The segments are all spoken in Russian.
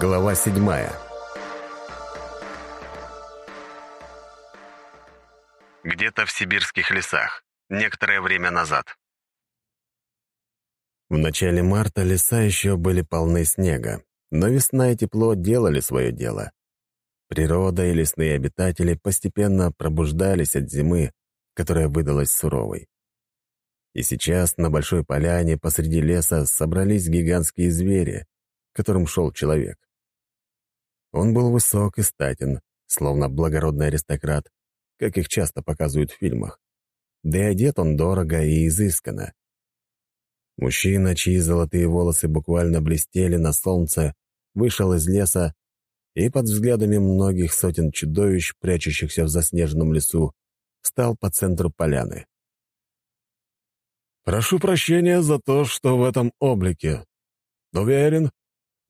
Глава седьмая. Где-то в сибирских лесах. Некоторое время назад. В начале марта леса еще были полны снега, но весна и тепло делали свое дело. Природа и лесные обитатели постепенно пробуждались от зимы, которая выдалась суровой. И сейчас на большой поляне посреди леса собрались гигантские звери, которым шел человек. Он был высок и статен, словно благородный аристократ, как их часто показывают в фильмах. Да и одет он дорого и изысканно. Мужчина, чьи золотые волосы буквально блестели на солнце, вышел из леса и под взглядами многих сотен чудовищ, прячущихся в заснеженном лесу, встал по центру поляны. «Прошу прощения за то, что в этом облике. Уверен,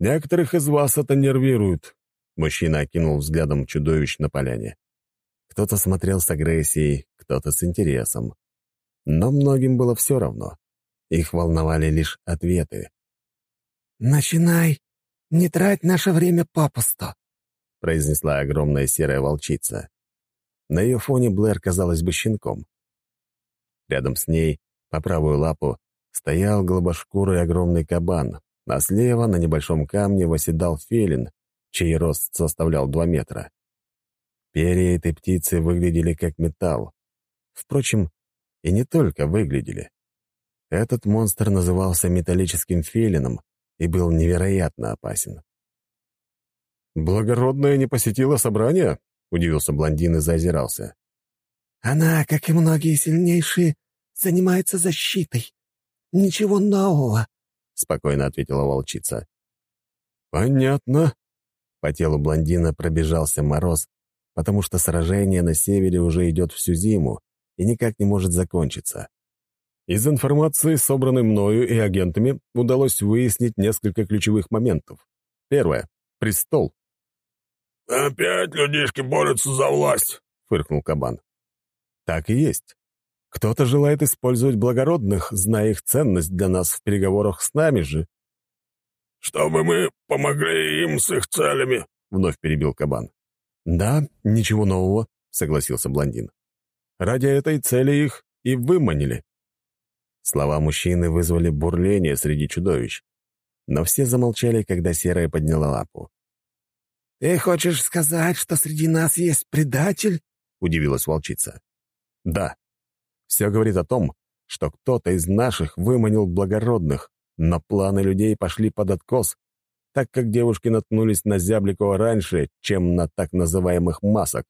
некоторых из вас это нервирует. Мужчина окинул взглядом чудовищ на поляне. Кто-то смотрел с агрессией, кто-то с интересом. Но многим было все равно. Их волновали лишь ответы. «Начинай! Не трать наше время попусту!» произнесла огромная серая волчица. На ее фоне Блэр казалась бы щенком. Рядом с ней, по правую лапу, стоял голубошкурый огромный кабан, а слева на небольшом камне восседал фелин, чей рост составлял два метра. Перья этой птицы выглядели как металл. Впрочем, и не только выглядели. Этот монстр назывался металлическим филином и был невероятно опасен. «Благородная не посетила собрание?» — удивился блондин и заозирался. «Она, как и многие сильнейшие, занимается защитой. Ничего нового», — спокойно ответила волчица. «Понятно», по телу блондина пробежался мороз, потому что сражение на севере уже идет всю зиму и никак не может закончиться. Из информации, собранной мною и агентами, удалось выяснить несколько ключевых моментов. Первое. Престол. «Опять людишки борются за власть», — фыркнул кабан. «Так и есть. Кто-то желает использовать благородных, зная их ценность для нас в переговорах с нами же чтобы мы помогли им с их целями», — вновь перебил кабан. «Да, ничего нового», — согласился блондин. «Ради этой цели их и выманили». Слова мужчины вызвали бурление среди чудовищ, но все замолчали, когда Серая подняла лапу. «Ты хочешь сказать, что среди нас есть предатель?» — удивилась волчица. «Да. Все говорит о том, что кто-то из наших выманил благородных, но планы людей пошли под откос, так как девушки наткнулись на Зябликова раньше, чем на так называемых масок.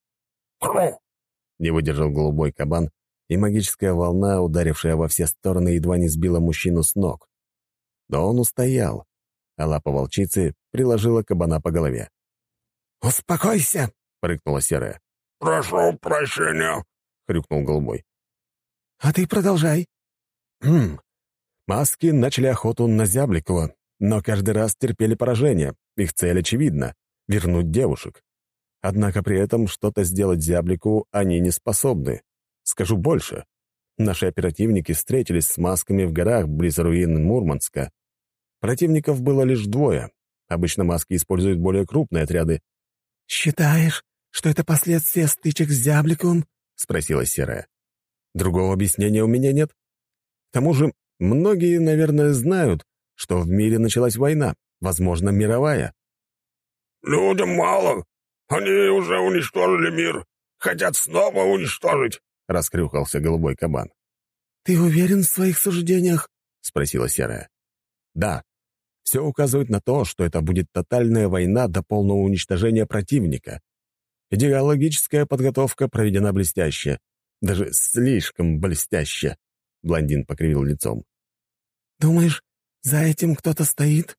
Не выдержал голубой кабан, и магическая волна, ударившая во все стороны, едва не сбила мужчину с ног. Но он устоял, а лапа волчицы приложила кабана по голове. «Успокойся!» — прыгнула серая. «Прошу прощения!» — хрюкнул голубой. «А ты продолжай». «Хм, Маски начали охоту на Зябликова, но каждый раз терпели поражение. Их цель очевидна — вернуть девушек. Однако при этом что-то сделать Зяблику они не способны. Скажу больше. Наши оперативники встретились с масками в горах близ руин Мурманска. Противников было лишь двое. Обычно маски используют более крупные отряды. «Считаешь, что это последствия стычек с Зябликовым?» — спросила Серая. «Другого объяснения у меня нет. К тому же Многие, наверное, знают, что в мире началась война, возможно, мировая. «Людям мало. Они уже уничтожили мир. Хотят снова уничтожить», — раскрюхался голубой кабан. «Ты уверен в своих суждениях?» — спросила Серая. «Да. Все указывает на то, что это будет тотальная война до полного уничтожения противника. Идеологическая подготовка проведена блестяще. Даже слишком блестяще», — блондин покривил лицом. «Думаешь, за этим кто-то стоит?»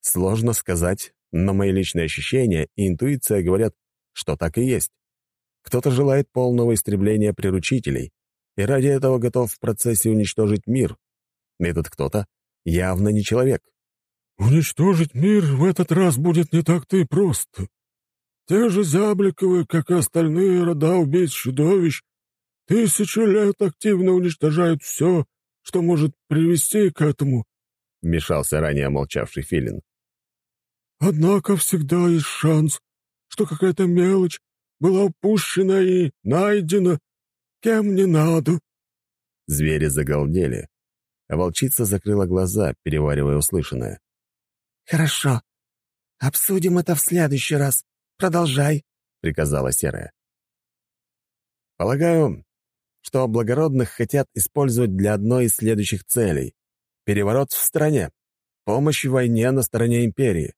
Сложно сказать, но мои личные ощущения и интуиция говорят, что так и есть. Кто-то желает полного истребления приручителей и ради этого готов в процессе уничтожить мир. Этот кто-то явно не человек. «Уничтожить мир в этот раз будет не так-то и просто. Те же Зябликовы, как и остальные рода убийц-чудовищ, тысячу лет активно уничтожают все, что может привести к этому?» — вмешался ранее молчавший Филин. Однако всегда есть шанс, что какая-то мелочь была упущена и найдена, кем не надо». Звери загалдели, а волчица закрыла глаза, переваривая услышанное. «Хорошо. Обсудим это в следующий раз. Продолжай», — приказала Серая. «Полагаю, что благородных хотят использовать для одной из следующих целей. Переворот в стране, помощь в войне на стороне империи,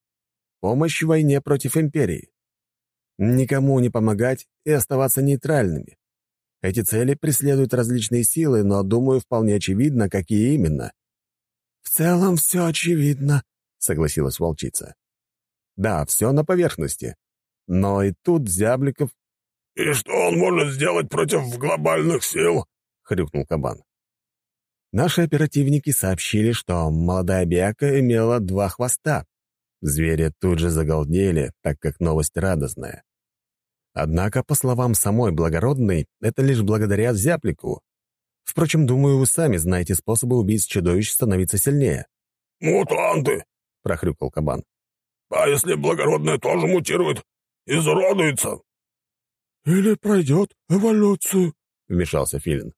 помощь в войне против империи. Никому не помогать и оставаться нейтральными. Эти цели преследуют различные силы, но, думаю, вполне очевидно, какие именно. «В целом все очевидно», — согласилась волчица. «Да, все на поверхности. Но и тут Зябликов «И что он может сделать против глобальных сил?» — хрюкнул кабан. Наши оперативники сообщили, что молодая Биака имела два хвоста. Звери тут же загалдели, так как новость радостная. Однако, по словам самой благородной, это лишь благодаря зяплику. Впрочем, думаю, вы сами знаете способы убийц чудовищ становиться сильнее. «Мутанты!» — прохрюкал кабан. «А если благородная тоже мутирует? Изуродуется?» «Или пройдет эволюцию», — вмешался Филин.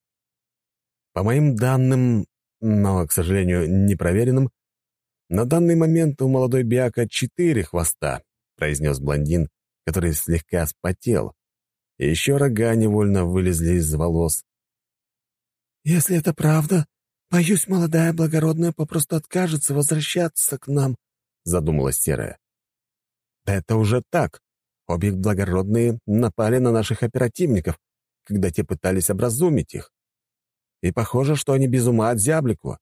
«По моим данным, но, к сожалению, непроверенным, на данный момент у молодой Биака четыре хвоста», — произнес блондин, который слегка спотел. И еще рога невольно вылезли из волос. «Если это правда, боюсь, молодая благородная попросту откажется возвращаться к нам», — задумалась Серая. «Это уже так. Обе благородные напали на наших оперативников, когда те пытались образумить их. И похоже, что они без ума от зяблику.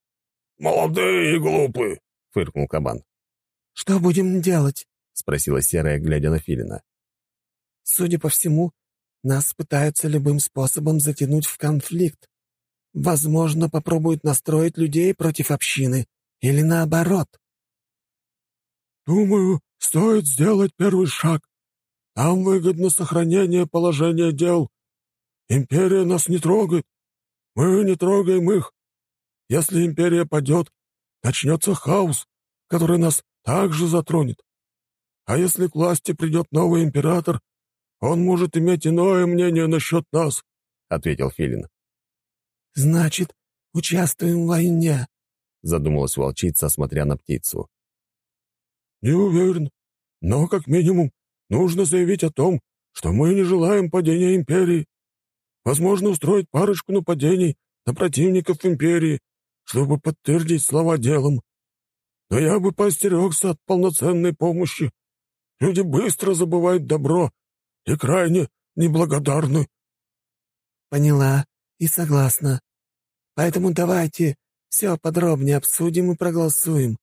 «Молодые и глупые», — фыркнул кабан. «Что будем делать?» — спросила Серая, глядя на Филина. «Судя по всему, нас пытаются любым способом затянуть в конфликт. Возможно, попробуют настроить людей против общины. Или наоборот». «Думаю, стоит сделать первый шаг», нам выгодно сохранение положения дел. Империя нас не трогает. Мы не трогаем их. Если империя падет, начнется хаос, который нас также затронет. А если к власти придет новый император, он может иметь иное мнение насчет нас», — ответил Филин. «Значит, участвуем в войне», — задумалась волчица, смотря на птицу. «Не уверен, но как минимум Нужно заявить о том, что мы не желаем падения империи. Возможно, устроить парочку нападений на противников империи, чтобы подтвердить слова делом. Но я бы поостерегся от полноценной помощи. Люди быстро забывают добро и крайне неблагодарны. Поняла и согласна. Поэтому давайте все подробнее обсудим и проголосуем,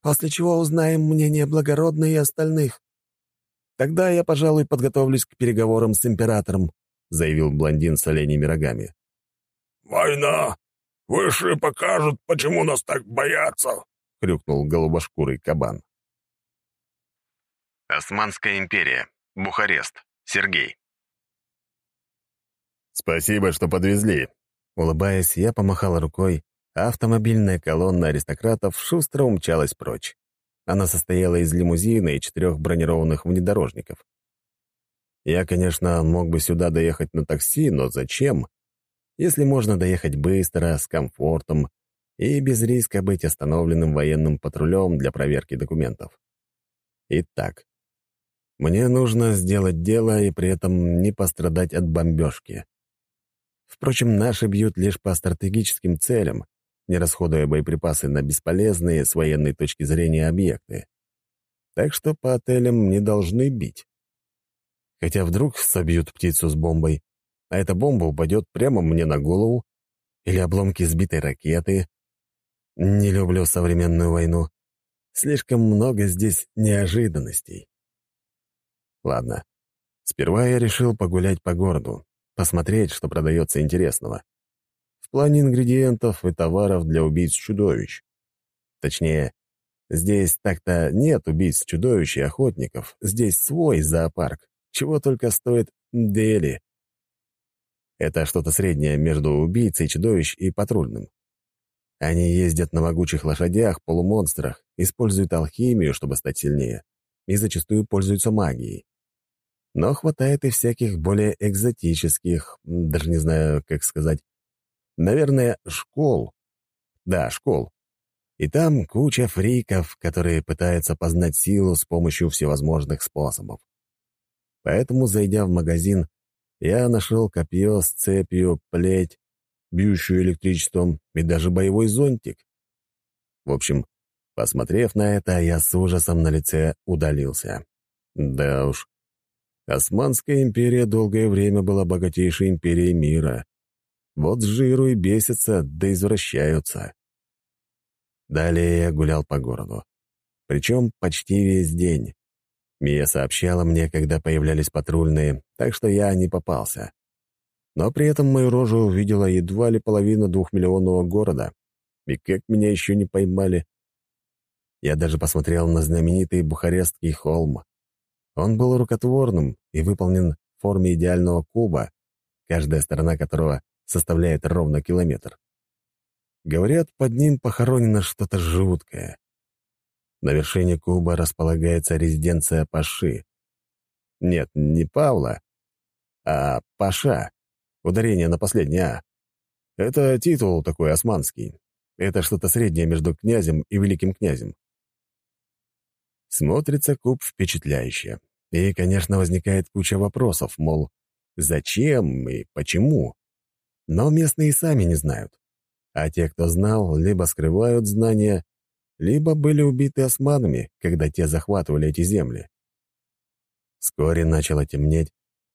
после чего узнаем мнение благородной и остальных. «Тогда я, пожалуй, подготовлюсь к переговорам с императором», — заявил блондин с оленями рогами. «Война! Высшие покажут, почему нас так боятся!» — хрюкнул голубошкурый кабан. Османская империя. Бухарест. Сергей. «Спасибо, что подвезли». Улыбаясь, я помахал рукой, а автомобильная колонна аристократов шустро умчалась прочь. Она состояла из лимузина и четырех бронированных внедорожников. Я, конечно, мог бы сюда доехать на такси, но зачем? Если можно доехать быстро, с комфортом и без риска быть остановленным военным патрулем для проверки документов. Итак, мне нужно сделать дело и при этом не пострадать от бомбежки. Впрочем, наши бьют лишь по стратегическим целям, не расходуя боеприпасы на бесполезные с военной точки зрения объекты. Так что по отелям не должны бить. Хотя вдруг собьют птицу с бомбой, а эта бомба упадет прямо мне на голову, или обломки сбитой ракеты. Не люблю современную войну. Слишком много здесь неожиданностей. Ладно. Сперва я решил погулять по городу, посмотреть, что продается интересного в плане ингредиентов и товаров для убийц-чудовищ. Точнее, здесь так-то нет убийц-чудовищ и охотников, здесь свой зоопарк, чего только стоит Дели. Это что-то среднее между убийцей чудовищ и патрульным. Они ездят на могучих лошадях, полумонстрах, используют алхимию, чтобы стать сильнее, и зачастую пользуются магией. Но хватает и всяких более экзотических, даже не знаю, как сказать, наверное, школ. Да, школ. И там куча фриков, которые пытаются познать силу с помощью всевозможных способов. Поэтому, зайдя в магазин, я нашел копье с цепью, плеть, бьющую электричеством и даже боевой зонтик. В общем, посмотрев на это, я с ужасом на лице удалился. Да уж, Османская империя долгое время была богатейшей империей мира. Вот жиру и бесятся, да извращаются. Далее я гулял по городу. Причем почти весь день. Мия сообщала мне, когда появлялись патрульные, так что я не попался. Но при этом мою рожу увидела едва ли половина двухмиллионного города. И как меня еще не поймали? Я даже посмотрел на знаменитый Бухарестский холм. Он был рукотворным и выполнен в форме идеального куба, каждая сторона которого составляет ровно километр. Говорят, под ним похоронено что-то жуткое. На вершине куба располагается резиденция Паши. Нет, не Павла, а Паша. Ударение на последнее «а». Это титул такой османский. Это что-то среднее между князем и великим князем. Смотрится куб впечатляюще. И, конечно, возникает куча вопросов, мол, зачем и почему. Но местные сами не знают. А те, кто знал, либо скрывают знания, либо были убиты османами, когда те захватывали эти земли. Вскоре начало темнеть,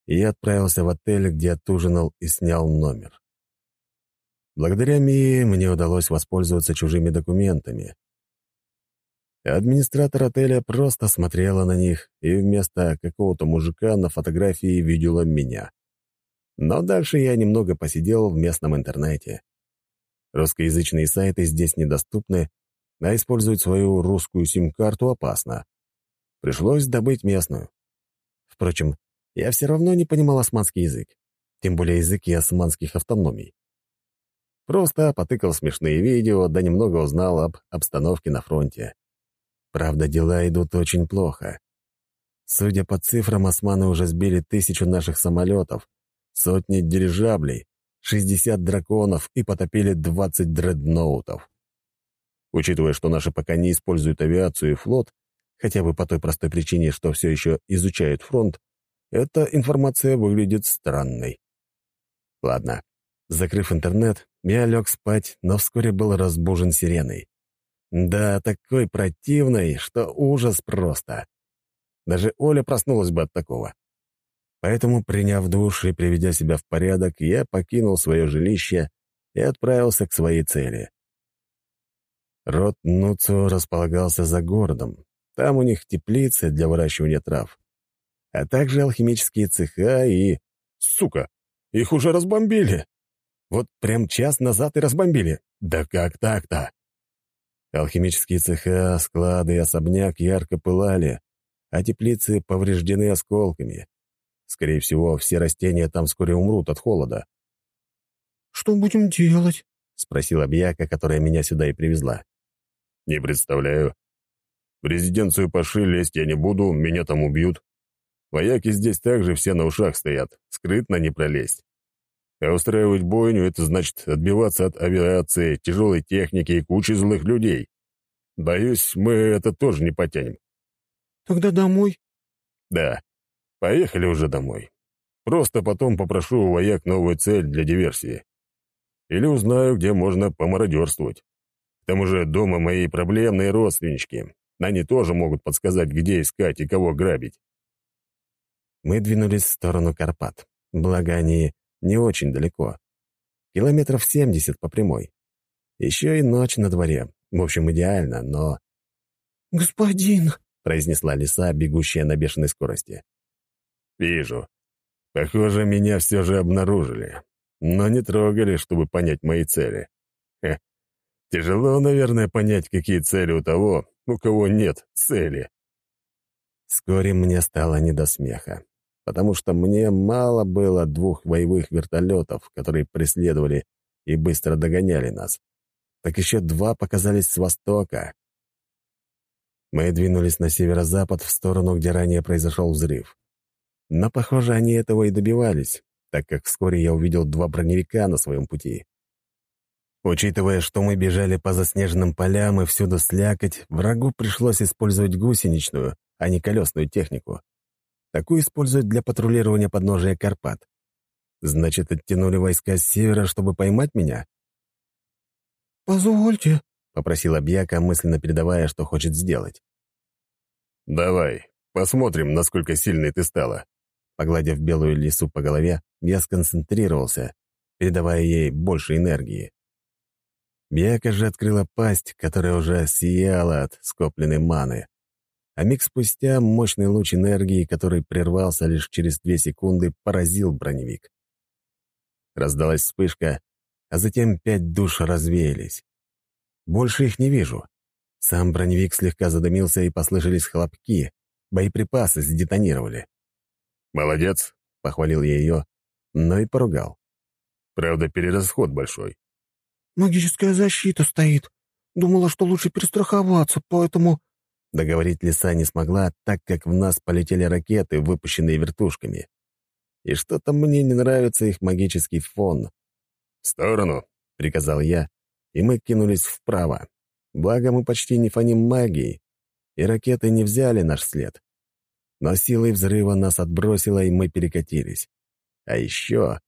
и я отправился в отель, где отужинал и снял номер. Благодаря Мии мне удалось воспользоваться чужими документами. Администратор отеля просто смотрела на них и вместо какого-то мужика на фотографии видела меня. Но дальше я немного посидел в местном интернете. Русскоязычные сайты здесь недоступны, а использовать свою русскую сим-карту опасно. Пришлось добыть местную. Впрочем, я все равно не понимал османский язык, тем более языки османских автономий. Просто потыкал смешные видео, да немного узнал об обстановке на фронте. Правда, дела идут очень плохо. Судя по цифрам, османы уже сбили тысячу наших самолетов, сотни дирижаблей, 60 драконов и потопили 20 дредноутов. Учитывая, что наши пока не используют авиацию и флот, хотя бы по той простой причине, что все еще изучают фронт, эта информация выглядит странной. Ладно, закрыв интернет, я лег спать, но вскоре был разбужен сиреной. Да, такой противной, что ужас просто. Даже Оля проснулась бы от такого. Поэтому, приняв душ и приведя себя в порядок, я покинул свое жилище и отправился к своей цели. Род Нуцу располагался за городом. Там у них теплицы для выращивания трав, а также алхимические цеха и... Сука! Их уже разбомбили! Вот прям час назад и разбомбили. Да как так-то? Алхимические цеха, склады и особняк ярко пылали, а теплицы повреждены осколками. Скорее всего, все растения там вскоре умрут от холода. «Что будем делать?» — спросила Бьяка, которая меня сюда и привезла. «Не представляю. В резиденцию Паши лезть я не буду, меня там убьют. Вояки здесь также все на ушах стоят, скрытно не пролезть. А устраивать бойню — это значит отбиваться от авиации, тяжелой техники и кучи злых людей. Боюсь, мы это тоже не потянем». «Тогда домой?» «Да. Поехали уже домой. Просто потом попрошу у вояк новую цель для диверсии. Или узнаю, где можно помародерствовать. К тому же дома мои проблемные родственнички. Они тоже могут подсказать, где искать и кого грабить. Мы двинулись в сторону Карпат. Благо, они не очень далеко. Километров семьдесят по прямой. Еще и ночь на дворе. В общем, идеально, но... «Господин!» — произнесла лиса, бегущая на бешеной скорости. «Вижу. Похоже, меня все же обнаружили. Но не трогали, чтобы понять мои цели. Хе. Тяжело, наверное, понять, какие цели у того, у кого нет цели». Вскоре мне стало не до смеха, потому что мне мало было двух боевых вертолетов, которые преследовали и быстро догоняли нас. Так еще два показались с востока. Мы двинулись на северо-запад в сторону, где ранее произошел взрыв. Но, похоже, они этого и добивались, так как вскоре я увидел два броневика на своем пути. Учитывая, что мы бежали по заснеженным полям и всюду слякоть, врагу пришлось использовать гусеничную, а не колесную технику. Такую используют для патрулирования подножия Карпат. Значит, оттянули войска с севера, чтобы поймать меня? «Позвольте», — попросила Бьяка, мысленно передавая, что хочет сделать. «Давай, посмотрим, насколько сильной ты стала». Погладив белую лису по голове, я сконцентрировался, передавая ей больше энергии. Бьяка же открыла пасть, которая уже сияла от скопленной маны. А миг спустя мощный луч энергии, который прервался лишь через две секунды, поразил броневик. Раздалась вспышка, а затем пять душ развеялись. Больше их не вижу. Сам броневик слегка задымился, и послышались хлопки. Боеприпасы сдетонировали. «Молодец», — похвалил я ее, но и поругал. «Правда, перерасход большой». «Магическая защита стоит. Думала, что лучше перестраховаться, поэтому...» Договорить лиса не смогла, так как в нас полетели ракеты, выпущенные вертушками. И что-то мне не нравится их магический фон. «В сторону», — приказал я, и мы кинулись вправо. Благо, мы почти не фоним магией, и ракеты не взяли наш след. Но силой взрыва нас отбросило, и мы перекатились. А еще...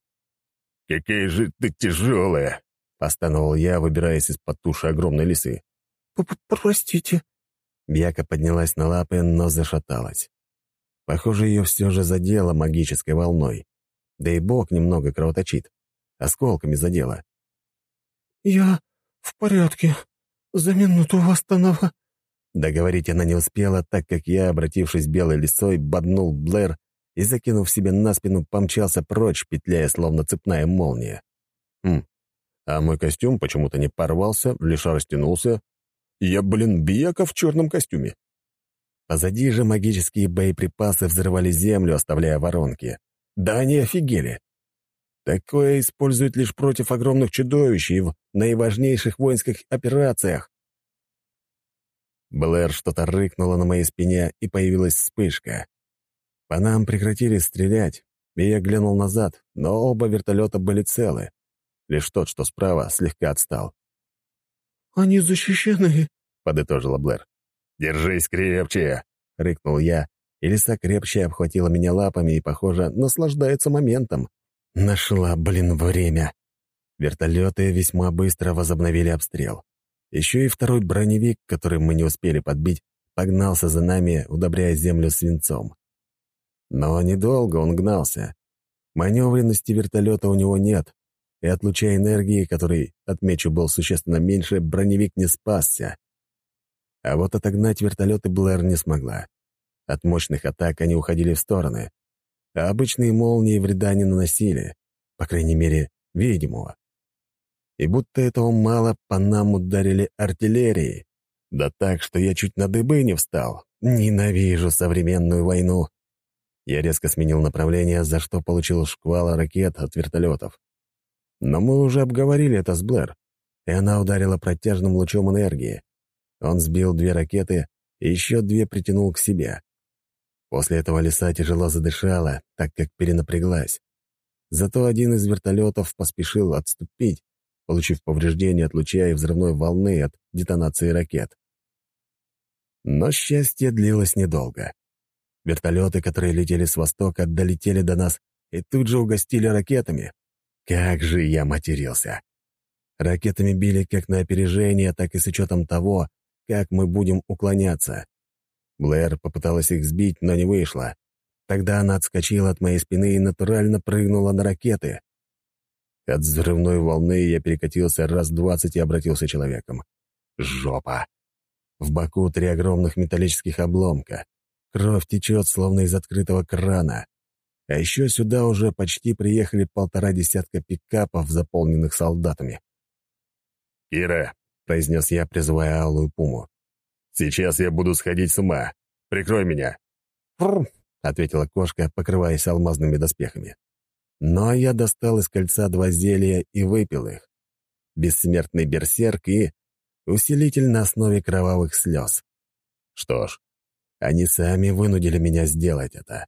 «Какая же ты тяжелая!» — постановал я, выбираясь из-под туши огромной лисы. «Простите». Бьяка поднялась на лапы, но зашаталась. Похоже, ее все же задело магической волной. Да и бок немного кровоточит. Осколками задело. «Я в порядке. За минуту восстанова...» Договорить она не успела, так как я, обратившись белой лисой, боднул Блэр и, закинув себе на спину, помчался прочь, петляя, словно цепная молния. Хм, а мой костюм почему-то не порвался, лишь растянулся. Я, блин, бияка в черном костюме. Позади же магические боеприпасы взрывали землю, оставляя воронки. Да они офигели. Такое используют лишь против огромных чудовищ и в наиважнейших воинских операциях. Блэр что-то рыкнула на моей спине, и появилась вспышка. По нам прекратили стрелять, и я глянул назад, но оба вертолета были целы. Лишь тот, что справа, слегка отстал. «Они защищены», — подытожила Блэр. «Держись крепче!» — рыкнул я, и лиса крепче обхватила меня лапами и, похоже, наслаждается моментом. Нашла, блин, время. Вертолеты весьма быстро возобновили обстрел. Еще и второй броневик, который мы не успели подбить, погнался за нами, удобряя землю свинцом. Но недолго он гнался. Маневренности вертолета у него нет, и от луча энергии, который, отмечу, был существенно меньше, броневик не спасся. А вот отогнать вертолеты Блэр не смогла. От мощных атак они уходили в стороны, а обычные молнии вреда не наносили, по крайней мере, видимого. И будто этого мало, по нам ударили артиллерией. Да так, что я чуть на дыбы не встал. Ненавижу современную войну. Я резко сменил направление, за что получил шквал ракет от вертолетов. Но мы уже обговорили это с Блэр, и она ударила протяжным лучом энергии. Он сбил две ракеты и еще две притянул к себе. После этого лиса тяжело задышала, так как перенапряглась. Зато один из вертолетов поспешил отступить, получив повреждения от луча и взрывной волны от детонации ракет. Но счастье длилось недолго. Вертолеты, которые летели с востока, долетели до нас и тут же угостили ракетами. Как же я матерился! Ракетами били как на опережение, так и с учетом того, как мы будем уклоняться. Блэр попыталась их сбить, но не вышло. Тогда она отскочила от моей спины и натурально прыгнула на ракеты. От взрывной волны я перекатился раз двадцать и обратился человеком. Жопа! В боку три огромных металлических обломка. Кровь течет, словно из открытого крана. А еще сюда уже почти приехали полтора десятка пикапов, заполненных солдатами. «Кира, — произнес я, призывая алую пуму. «Сейчас я буду сходить с ума. Прикрой меня». «Фррр», — ответила кошка, покрываясь алмазными доспехами. Но я достал из кольца два зелья и выпил их. Бессмертный берсерк и усилитель на основе кровавых слез. Что ж, они сами вынудили меня сделать это.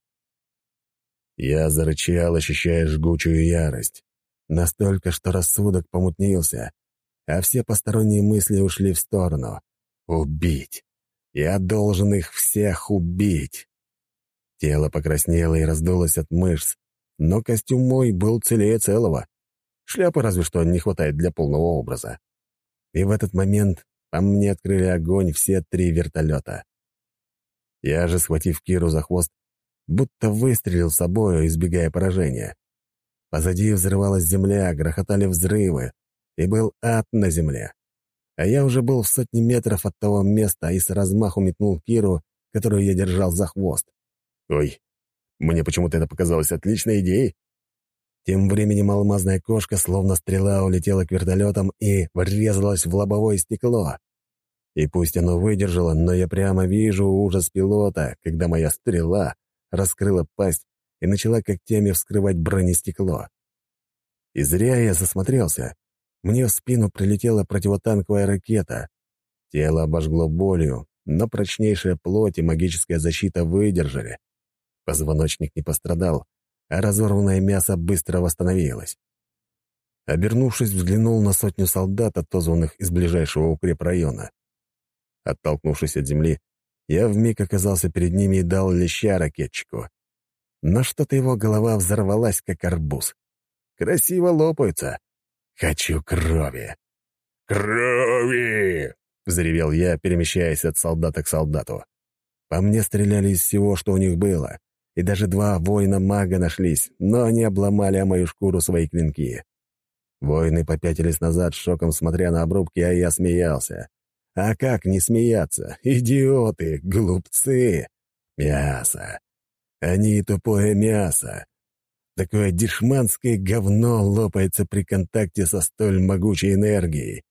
Я зарычал, ощущая жгучую ярость. Настолько, что рассудок помутнился, а все посторонние мысли ушли в сторону. Убить. Я должен их всех убить. Тело покраснело и раздулось от мышц, но костюм мой был целее целого. Шляпы разве что не хватает для полного образа. И в этот момент по мне открыли огонь все три вертолета. Я же, схватив Киру за хвост, будто выстрелил собою, избегая поражения. Позади взрывалась земля, грохотали взрывы, и был ад на земле. А я уже был в сотни метров от того места и с размаху метнул Киру, которую я держал за хвост. Ой, мне почему-то это показалось отличной идеей. Тем временем алмазная кошка, словно стрела, улетела к вертолетам и врезалась в лобовое стекло. И пусть оно выдержало, но я прямо вижу ужас пилота, когда моя стрела раскрыла пасть и начала когтями вскрывать бронестекло. И зря я засмотрелся. Мне в спину прилетела противотанковая ракета. Тело обожгло болью, но прочнейшая плоть и магическая защита выдержали. Позвоночник не пострадал, а разорванное мясо быстро восстановилось. Обернувшись, взглянул на сотню солдат, отозванных из ближайшего укрепрайона. Оттолкнувшись от земли, я вмиг оказался перед ними и дал леща ракетчику. Но что-то его голова взорвалась, как арбуз. Красиво лопается. Хочу крови. «Крови!» — взревел я, перемещаясь от солдата к солдату. По мне стреляли из всего, что у них было и даже два воина-мага нашлись, но они обломали о мою шкуру свои клинки. Воины попятились назад, шоком смотря на обрубки, а я смеялся. А как не смеяться? Идиоты, глупцы! Мясо. Они тупое мясо. Такое дешманское говно лопается при контакте со столь могучей энергией.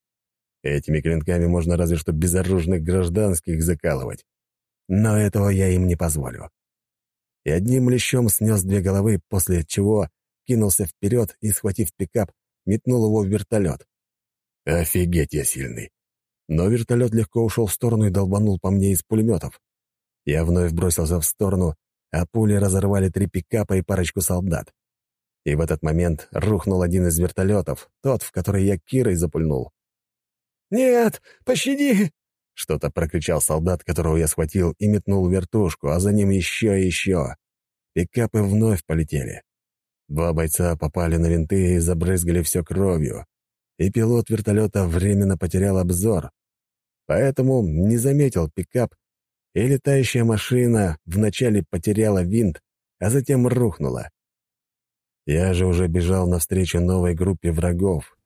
Этими клинками можно разве что безоружных гражданских закалывать. Но этого я им не позволю и одним лещом снес две головы, после чего кинулся вперед и, схватив пикап, метнул его в вертолет. Офигеть я сильный. Но вертолет легко ушел в сторону и долбанул по мне из пулеметов. Я вновь бросился в сторону, а пули разорвали три пикапа и парочку солдат. И в этот момент рухнул один из вертолетов, тот, в который я Кирой запульнул. «Нет, пощади!» Что-то прокричал солдат, которого я схватил и метнул вертушку, а за ним еще и еще. Пикапы вновь полетели. Два бойца попали на винты и забрызгали все кровью. И пилот вертолета временно потерял обзор. Поэтому не заметил пикап, и летающая машина вначале потеряла винт, а затем рухнула. Я же уже бежал навстречу новой группе врагов.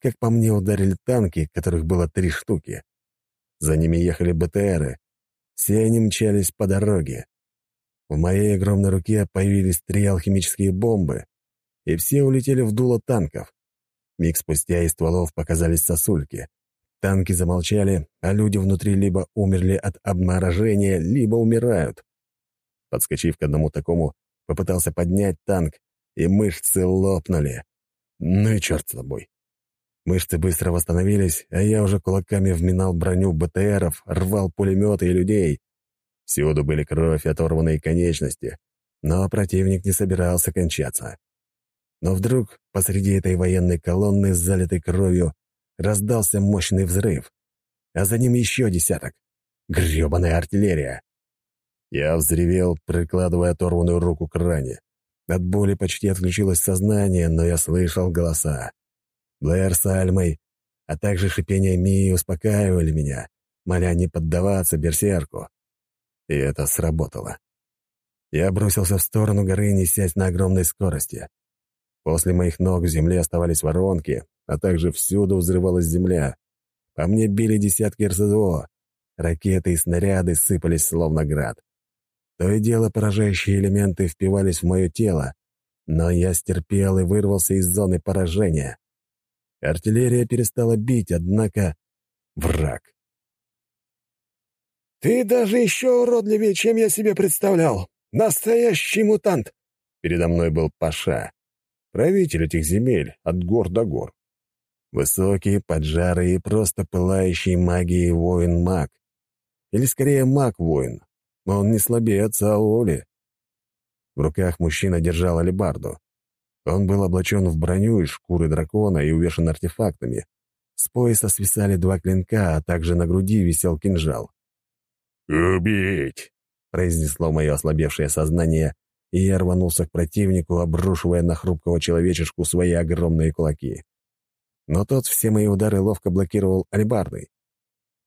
Как по мне ударили танки, которых было три штуки. За ними ехали БТРы. Все они мчались по дороге. В моей огромной руке появились три алхимические бомбы, и все улетели в дуло танков. Миг спустя из стволов показались сосульки. Танки замолчали, а люди внутри либо умерли от обморожения, либо умирают. Подскочив к одному такому, попытался поднять танк, и мышцы лопнули. Ну и черт с тобой. Мышцы быстро восстановились, а я уже кулаками вминал броню БТРов, рвал пулеметы и людей. Всюду были кровь и оторванные конечности, но противник не собирался кончаться. Но вдруг посреди этой военной колонны, залитой кровью, раздался мощный взрыв, а за ним еще десяток. Гребаная артиллерия! Я взревел, прикладывая оторванную руку к ране. От боли почти отключилось сознание, но я слышал голоса. Блэр с Альмой, а также шипение Мии успокаивали меня, моля не поддаваться берсерку. И это сработало. Я бросился в сторону горы, несясь на огромной скорости. После моих ног в земле оставались воронки, а также всюду взрывалась земля. По мне били десятки РСЗО. Ракеты и снаряды сыпались словно град. То и дело поражающие элементы впивались в мое тело, но я стерпел и вырвался из зоны поражения. Артиллерия перестала бить, однако... Враг. «Ты даже еще уродливее, чем я себе представлял! Настоящий мутант!» Передо мной был Паша, правитель этих земель, от гор до гор. Высокий, поджарый и просто пылающий магией воин-маг. или скорее маг-воин. Он не слабее отца Оли. В руках мужчина держал алебарду. Он был облачен в броню из шкуры дракона и увешан артефактами. С пояса свисали два клинка, а также на груди висел кинжал. «Убить!» — произнесло мое ослабевшее сознание, и я рванулся к противнику, обрушивая на хрупкого человечешку свои огромные кулаки. Но тот все мои удары ловко блокировал алебардой.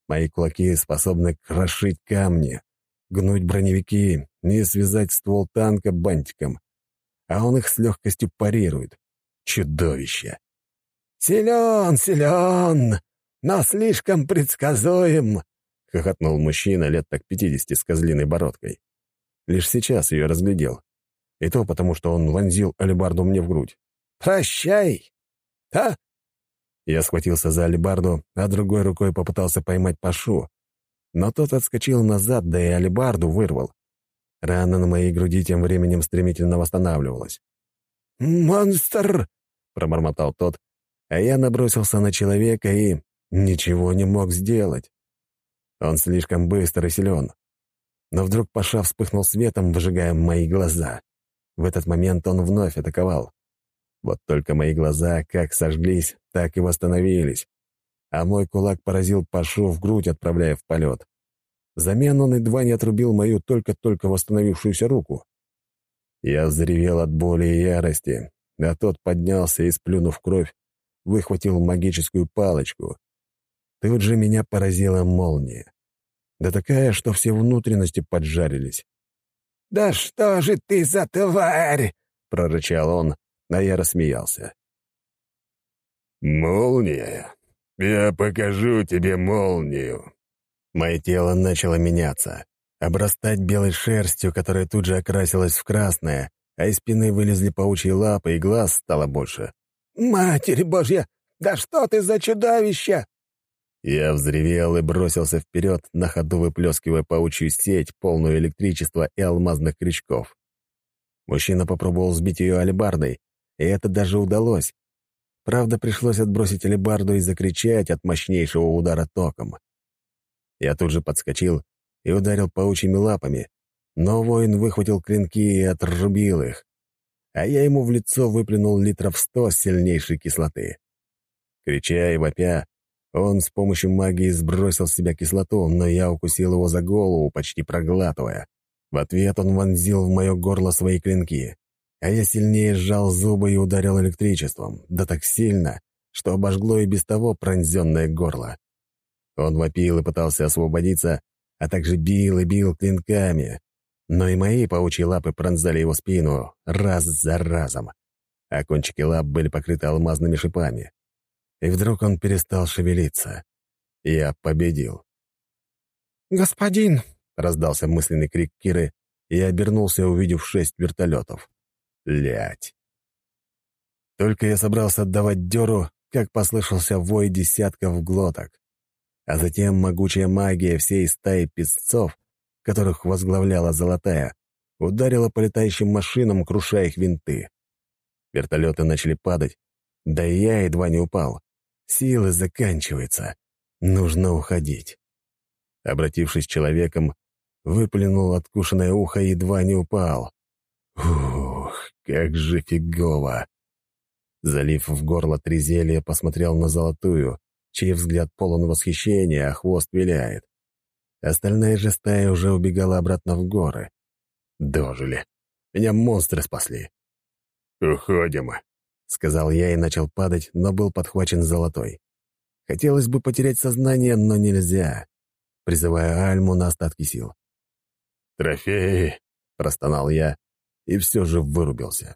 Мои кулаки способны крошить камни, гнуть броневики и связать ствол танка бантиком. А он их с легкостью парирует. Чудовище! «Силен, силен, но слишком предсказуем!» — хохотнул мужчина лет так пятидесяти с козлиной бородкой. Лишь сейчас ее разглядел. И то потому, что он вонзил алебарду мне в грудь. «Прощай!» «Да?» Я схватился за алебарду, а другой рукой попытался поймать Пашу. Но тот отскочил назад, да и алебарду вырвал. Рана на моей груди тем временем стремительно восстанавливалась. «Монстр!» — пробормотал тот, а я набросился на человека и ничего не мог сделать. Он слишком быстр и силен. Но вдруг Паша вспыхнул светом, выжигая мои глаза. В этот момент он вновь атаковал. Вот только мои глаза как сожглись, так и восстановились. А мой кулак поразил Пашу в грудь, отправляя в полет. Взамен он едва не отрубил мою только-только восстановившуюся руку. Я взревел от боли и ярости, а тот поднялся и, сплюнув кровь, выхватил магическую палочку. Тут же меня поразила молния. Да такая, что все внутренности поджарились. «Да что же ты за тварь!» — прорычал он, а я рассмеялся. «Молния? Я покажу тебе молнию!» Мое тело начало меняться, обрастать белой шерстью, которая тут же окрасилась в красное, а из спины вылезли паучьи лапы, и глаз стало больше. «Матерь Божья! Да что ты за чудовище!» Я взревел и бросился вперед, на ходу выплескивая паучью сеть, полную электричества и алмазных крючков. Мужчина попробовал сбить ее алебардой, и это даже удалось. Правда, пришлось отбросить алебарду и закричать от мощнейшего удара током. Я тут же подскочил и ударил паучьими лапами, но воин выхватил клинки и отрубил их, а я ему в лицо выплюнул литров сто сильнейшей кислоты. Крича и вопя, он с помощью магии сбросил с себя кислоту, но я укусил его за голову, почти проглатывая. В ответ он вонзил в мое горло свои клинки, а я сильнее сжал зубы и ударил электричеством, да так сильно, что обожгло и без того пронзенное горло. Он вопил и пытался освободиться, а также бил и бил клинками. Но и мои паучьи лапы пронзали его спину раз за разом, а кончики лап были покрыты алмазными шипами. И вдруг он перестал шевелиться. Я победил. «Господин!» — раздался мысленный крик Киры, и я обернулся, увидев шесть вертолетов. Лять. Только я собрался отдавать дёру, как послышался вой десятков глоток а затем могучая магия всей стаи песцов, которых возглавляла Золотая, ударила по летающим машинам, крушая их винты. Вертолеты начали падать, да и я едва не упал. Силы заканчиваются. Нужно уходить. Обратившись человеком, выплюнул откушенное ухо и едва не упал. Ух, как же фигово! Залив в горло три зелья, посмотрел на золотую, чей взгляд полон восхищения, а хвост виляет. Остальная же стая уже убегала обратно в горы. Дожили. Меня монстры спасли. «Уходим», — сказал я и начал падать, но был подхвачен золотой. Хотелось бы потерять сознание, но нельзя. Призываю Альму на остатки сил. «Трофеи!» — простонал я и все же вырубился.